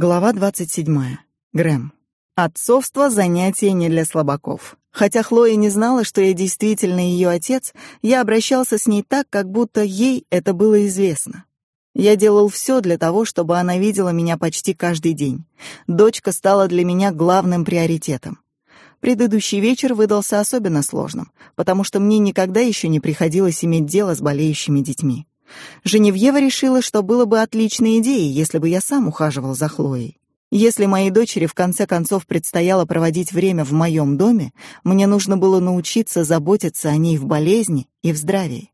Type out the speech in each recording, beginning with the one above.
Глава 27. Грэм. Отцовство — занятие не для слабаков. Хотя Хлоя не знала, что я действительно ее отец, я обращался с ней так, как будто ей это было известно. Я делал все для того, чтобы она видела меня почти каждый день. Дочка стала для меня главным приоритетом. Предыдущий вечер выдался особенно сложным, потому что мне никогда еще не приходилось иметь дело с болеющими детьми. Женевьева решила, что было бы отличной идеей, если бы я сам ухаживал за Хлоей. Если моей дочери в конце концов предстояло проводить время в моем доме, мне нужно было научиться заботиться о ней в болезни и в здравии.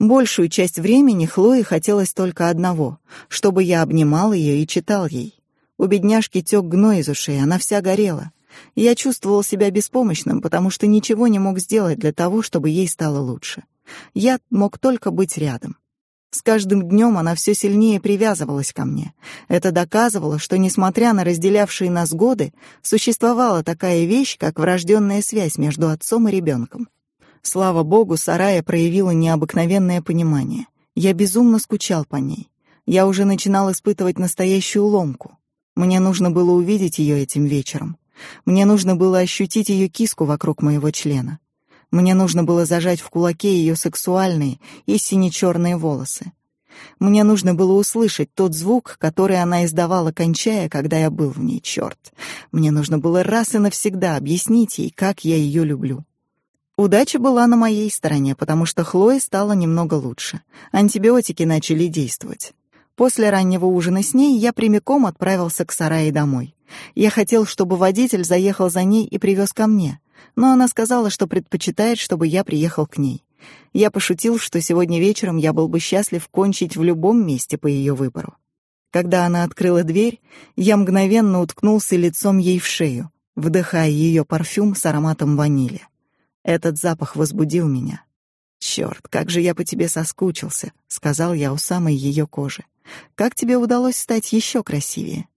Большую часть времени Хлое хотелось только одного — чтобы я обнимал ее и читал ей. У бедняжки тек гной из ушей, она вся горела. Я чувствовал себя беспомощным, потому что ничего не мог сделать для того, чтобы ей стало лучше. Я мог только быть рядом. С каждым днем она все сильнее привязывалась ко мне. Это доказывало, что, несмотря на разделявшие нас годы, существовала такая вещь, как врожденная связь между отцом и ребенком. Слава богу, Сарая проявила необыкновенное понимание. Я безумно скучал по ней. Я уже начинал испытывать настоящую ломку. Мне нужно было увидеть ее этим вечером. Мне нужно было ощутить ее киску вокруг моего члена. Мне нужно было зажать в кулаке ее сексуальные и сине-черные волосы. Мне нужно было услышать тот звук, который она издавала, кончая, когда я был в ней, черт. Мне нужно было раз и навсегда объяснить ей, как я ее люблю. Удача была на моей стороне, потому что Хлое стало немного лучше. Антибиотики начали действовать. После раннего ужина с ней я прямиком отправился к сарае домой. Я хотел, чтобы водитель заехал за ней и привез ко мне но она сказала, что предпочитает, чтобы я приехал к ней. Я пошутил, что сегодня вечером я был бы счастлив кончить в любом месте по ее выбору. Когда она открыла дверь, я мгновенно уткнулся лицом ей в шею, вдыхая ее парфюм с ароматом ванили. Этот запах возбудил меня. «Черт, как же я по тебе соскучился», — сказал я у самой ее кожи. «Как тебе удалось стать еще красивее?»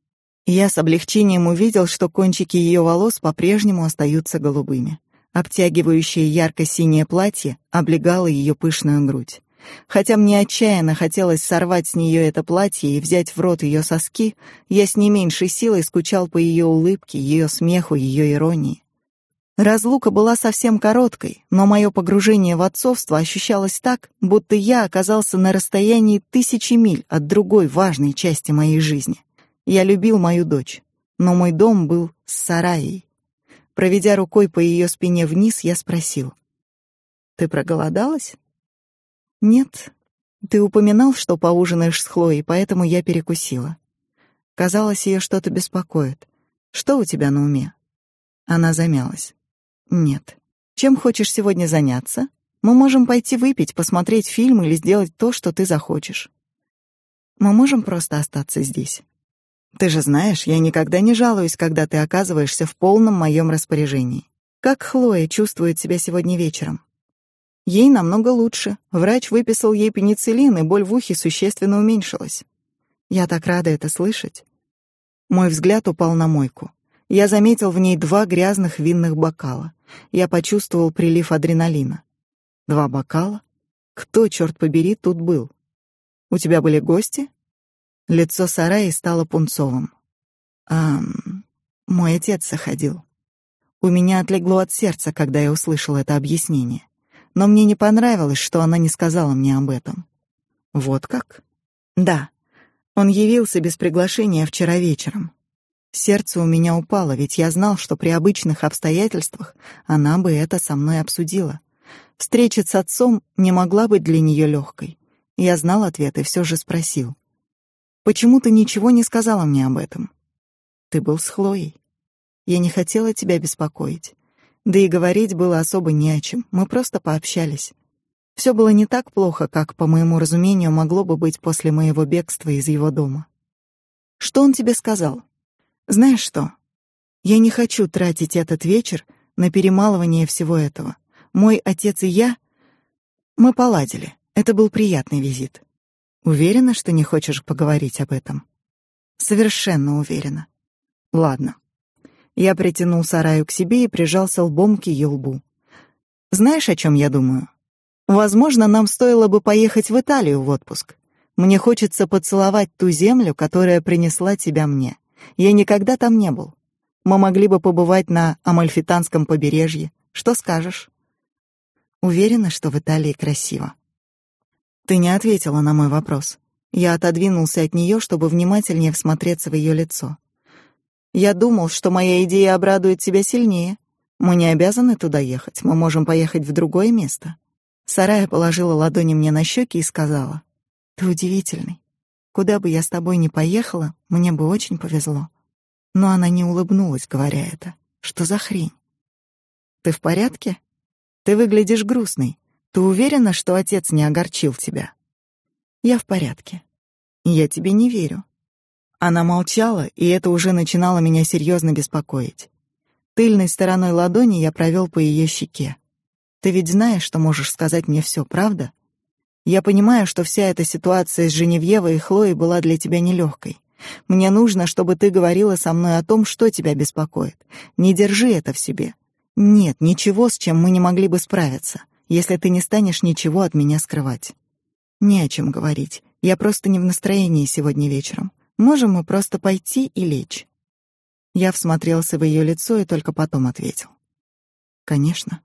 Я с облегчением увидел, что кончики ее волос по-прежнему остаются голубыми. Обтягивающее ярко-синее платье облегало ее пышную грудь. Хотя мне отчаянно хотелось сорвать с нее это платье и взять в рот ее соски, я с не меньшей силой скучал по ее улыбке, ее смеху, ее иронии. Разлука была совсем короткой, но мое погружение в отцовство ощущалось так, будто я оказался на расстоянии тысячи миль от другой важной части моей жизни. Я любил мою дочь, но мой дом был с сараей. Проведя рукой по ее спине вниз, я спросил. «Ты проголодалась?» «Нет. Ты упоминал, что поужинаешь с Хлоей, поэтому я перекусила. Казалось, ее что-то беспокоит. Что у тебя на уме?» Она замялась. «Нет. Чем хочешь сегодня заняться? Мы можем пойти выпить, посмотреть фильм или сделать то, что ты захочешь. Мы можем просто остаться здесь. Ты же знаешь, я никогда не жалуюсь, когда ты оказываешься в полном моем распоряжении. Как Хлоя чувствует себя сегодня вечером? Ей намного лучше. Врач выписал ей пенициллин, и боль в ухе существенно уменьшилась. Я так рада это слышать. Мой взгляд упал на мойку. Я заметил в ней два грязных винных бокала. Я почувствовал прилив адреналина. Два бокала? Кто, черт побери, тут был? У тебя были гости? Лицо Сараи стало пунцовым. А мой отец заходил. У меня отлегло от сердца, когда я услышал это объяснение. Но мне не понравилось, что она не сказала мне об этом. Вот как? Да. Он явился без приглашения вчера вечером. Сердце у меня упало, ведь я знал, что при обычных обстоятельствах она бы это со мной обсудила. Встреча с отцом не могла быть для нее легкой. Я знал ответ и все же спросил. Почему ты ничего не сказала мне об этом? Ты был с Хлоей. Я не хотела тебя беспокоить. Да и говорить было особо не о чем. Мы просто пообщались. Все было не так плохо, как, по моему разумению, могло бы быть после моего бегства из его дома. Что он тебе сказал? Знаешь что? Я не хочу тратить этот вечер на перемалывание всего этого. Мой отец и я мы поладили. Это был приятный визит. Уверена, что не хочешь поговорить об этом? Совершенно уверена. Ладно. Я притянул Сараю к себе и прижался лбом к ее лбу. Знаешь, о чем я думаю? Возможно, нам стоило бы поехать в Италию в отпуск. Мне хочется поцеловать ту землю, которая принесла тебя мне. Я никогда там не был. Мы могли бы побывать на Амальфитанском побережье. Что скажешь? Уверена, что в Италии красиво. Ты не ответила на мой вопрос. Я отодвинулся от нее, чтобы внимательнее всмотреться в ее лицо. Я думал, что моя идея обрадует тебя сильнее. Мы не обязаны туда ехать, мы можем поехать в другое место. Сарая положила ладони мне на щеки и сказала: "Ты удивительный. Куда бы я с тобой ни поехала, мне бы очень повезло". Но она не улыбнулась, говоря это. Что за хрень? Ты в порядке? Ты выглядишь грустной. Ты уверена, что отец не огорчил тебя? Я в порядке. Я тебе не верю. Она молчала, и это уже начинало меня серьезно беспокоить. Тыльной стороной ладони я провел по ее щеке. Ты ведь знаешь, что можешь сказать мне все, правда? Я понимаю, что вся эта ситуация с Женевьевой и Хлоей была для тебя нелегкой. Мне нужно, чтобы ты говорила со мной о том, что тебя беспокоит. Не держи это в себе. Нет ничего, с чем мы не могли бы справиться, если ты не станешь ничего от меня скрывать. Не о чем говорить. Я просто не в настроении сегодня вечером. Можем мы просто пойти и лечь. Я всмотрелся в ее лицо и только потом ответил: Конечно.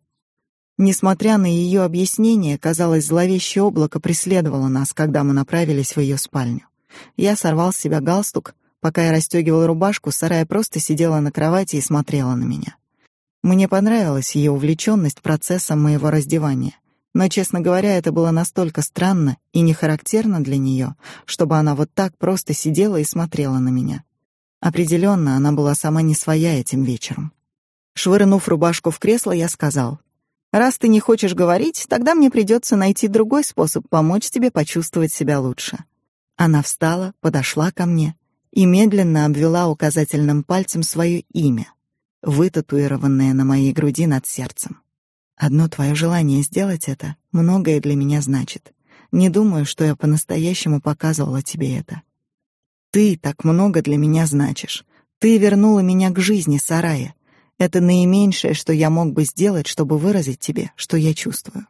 Несмотря на ее объяснение, казалось, зловещее облако преследовало нас, когда мы направились в ее спальню. Я сорвал с себя галстук, пока я расстегивал рубашку, Сарая просто сидела на кровати и смотрела на меня. Мне понравилась ее увлеченность процессом моего раздевания. Но, честно говоря, это было настолько странно и не характерно для нее, чтобы она вот так просто сидела и смотрела на меня. Определенно, она была сама не своя этим вечером. Швырнув рубашку в кресло, я сказал: Раз ты не хочешь говорить, тогда мне придется найти другой способ помочь тебе почувствовать себя лучше. Она встала, подошла ко мне и медленно обвела указательным пальцем свое имя, вытатуированное на моей груди над сердцем. Одно твое желание сделать это многое для меня значит. Не думаю, что я по-настоящему показывала тебе это. Ты так много для меня значишь. Ты вернула меня к жизни, Сарая. Это наименьшее, что я мог бы сделать, чтобы выразить тебе, что я чувствую.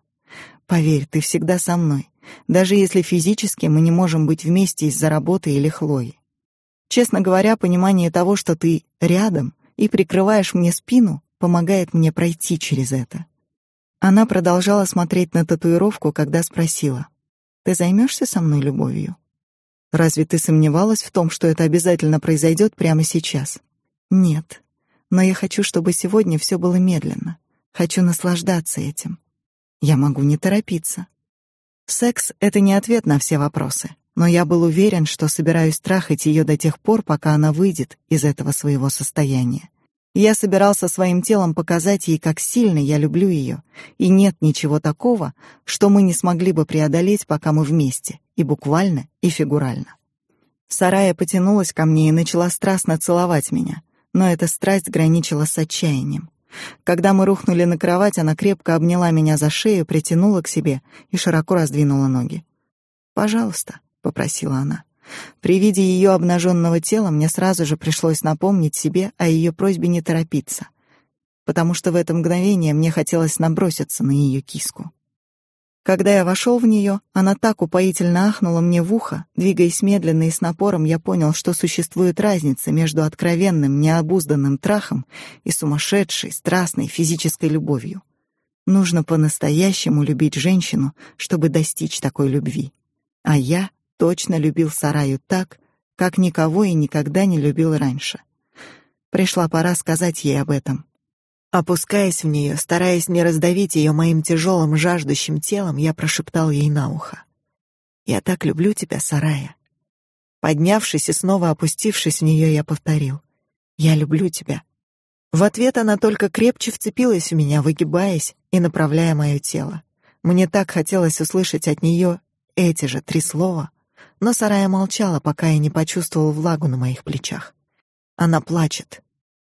Поверь, ты всегда со мной, даже если физически мы не можем быть вместе из-за работы или Хлои. Честно говоря, понимание того, что ты рядом и прикрываешь мне спину, помогает мне пройти через это. Она продолжала смотреть на татуировку, когда спросила: "Ты займешься со мной любовью? Разве ты сомневалась в том, что это обязательно произойдет прямо сейчас?" "Нет но я хочу, чтобы сегодня все было медленно. Хочу наслаждаться этим. Я могу не торопиться. Секс — это не ответ на все вопросы, но я был уверен, что собираюсь трахать ее до тех пор, пока она выйдет из этого своего состояния. Я собирался своим телом показать ей, как сильно я люблю ее, и нет ничего такого, что мы не смогли бы преодолеть, пока мы вместе, и буквально, и фигурально. Сарая потянулась ко мне и начала страстно целовать меня — но эта страсть граничила с отчаянием. Когда мы рухнули на кровать, она крепко обняла меня за шею, притянула к себе и широко раздвинула ноги. "Пожалуйста", попросила она. При виде ее обнаженного тела мне сразу же пришлось напомнить себе о ее просьбе не торопиться, потому что в это мгновение мне хотелось наброситься на ее киску. Когда я вошел в нее, она так упоительно ахнула мне в ухо, двигаясь медленно и с напором, я понял, что существует разница между откровенным, необузданным трахом и сумасшедшей, страстной физической любовью. Нужно по-настоящему любить женщину, чтобы достичь такой любви. А я точно любил Сараю так, как никого и никогда не любил раньше. Пришла пора сказать ей об этом. Опускаясь в нее, стараясь не раздавить ее моим тяжелым, жаждущим телом, я прошептал ей на ухо: "Я так люблю тебя, Сарая". Поднявшись и снова опустившись в нее, я повторил: "Я люблю тебя". В ответ она только крепче вцепилась в меня, выгибаясь и направляя мое тело. Мне так хотелось услышать от нее эти же три слова, но Сарая молчала, пока я не почувствовал влагу на моих плечах. Она плачет.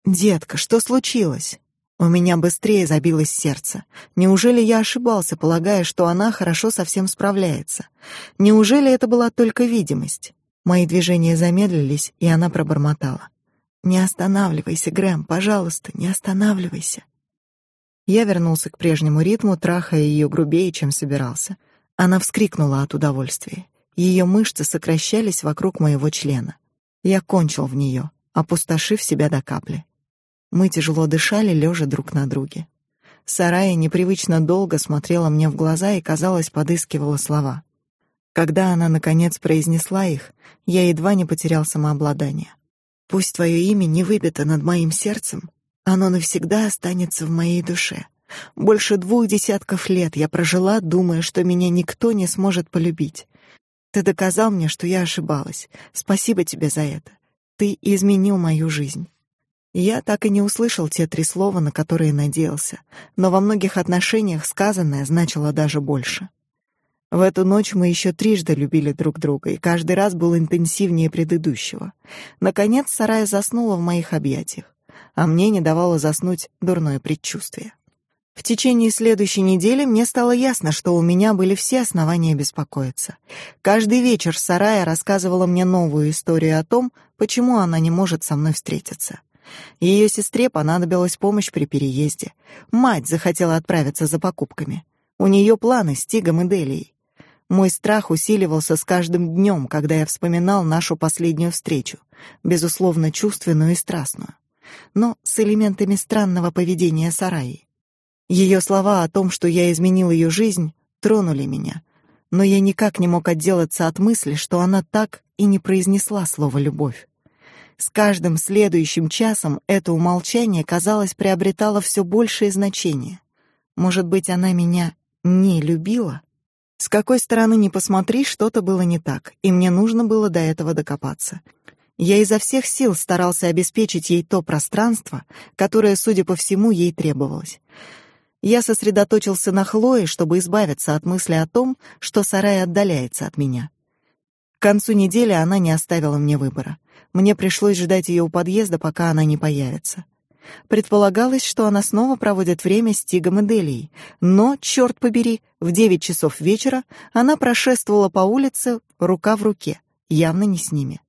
Детка, что случилось? У меня быстрее забилось сердце. Неужели я ошибался, полагая, что она хорошо со всем справляется? Неужели это была только видимость? Мои движения замедлились, и она пробормотала: "Не останавливайся, Грэм, пожалуйста, не останавливайся". Я вернулся к прежнему ритму, трахая ее грубее, чем собирался. Она вскрикнула от удовольствия. Ее мышцы сокращались вокруг моего члена. Я кончил в нее, опустошив себя до капли. Мы тяжело дышали, лежа друг на друге. Сарая непривычно долго смотрела мне в глаза и, казалось, подыскивала слова. Когда она наконец произнесла их, я едва не потерял самообладание. Пусть твое имя не выбито над моим сердцем, оно навсегда останется в моей душе. Больше двух десятков лет я прожила, думая, что меня никто не сможет полюбить. Ты доказал мне, что я ошибалась. Спасибо тебе за это. Ты изменил мою жизнь. Я так и не услышал те три слова, на которые надеялся, но во многих отношениях сказанное значило даже больше. В эту ночь мы еще трижды любили друг друга, и каждый раз был интенсивнее предыдущего. Наконец Сарая заснула в моих объятиях, а мне не давало заснуть дурное предчувствие. В течение следующей недели мне стало ясно, что у меня были все основания беспокоиться. Каждый вечер Сарая рассказывала мне новую историю о том, почему она не может со мной встретиться. Ее сестре понадобилась помощь при переезде. Мать захотела отправиться за покупками. У нее планы с Тигом и Делией. Мой страх усиливался с каждым днем, когда я вспоминал нашу последнюю встречу, безусловно чувственную и страстную, но с элементами странного поведения Сараи. Ее слова о том, что я изменил ее жизнь, тронули меня, но я никак не мог отделаться от мысли, что она так и не произнесла слово любовь. С каждым следующим часом это умолчание, казалось, приобретало все большее значение. Может быть, она меня не любила? С какой стороны ни посмотри, что-то было не так, и мне нужно было до этого докопаться. Я изо всех сил старался обеспечить ей то пространство, которое, судя по всему, ей требовалось. Я сосредоточился на Хлое, чтобы избавиться от мысли о том, что Сарай отдаляется от меня. К концу недели она не оставила мне выбора. Мне пришлось ждать ее у подъезда, пока она не появится. Предполагалось, что она снова проводит время с Тигом и Делией, но, черт побери, в девять часов вечера она прошествовала по улице рука в руке, явно не с ними.